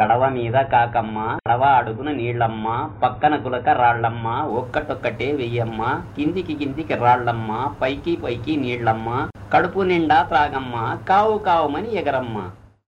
కడవ మీద కాకమ్మ కడవ అడుగున నీళ్ళమ్మ పక్కన గులక రాళ్ళమ్మ ఒక్కటొక్కటే వెయ్యమ్మ కిందికి కిందికి రాళ్ళమ్మ పైకి పైకి నీళ్ళమ్మ కడుపు నిండా త్రాగమ్మ కావు కావుమని ఎగరమ్మ.